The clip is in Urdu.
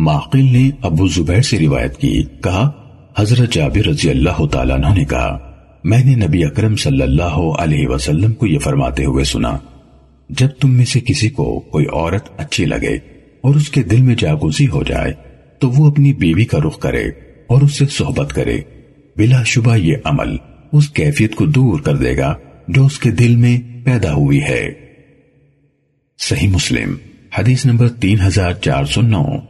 معقل نے ابو زبیر سے روایت کی، کہا، حضرت جابر رضی اللہ تعالیٰ عنہ نے کہا، میں نے نبی اکرم صلی اللہ علیہ وسلم کو یہ فرماتے ہوئے سنا، جب تم میں سے کسی کو کوئی عورت اچھی لگے اور اس کے دل میں جاگوزی ہو جائے، تو وہ اپنی بیوی کا رخ کرے اور اس سے صحبت کرے۔ بلا شبہ یہ عمل اس کیفیت کو دور کر دے گا جو اس کے دل میں پیدا ہوئی ہے۔ صحیح مسلم، حدیث نمبر تین ہزار چار سو نو۔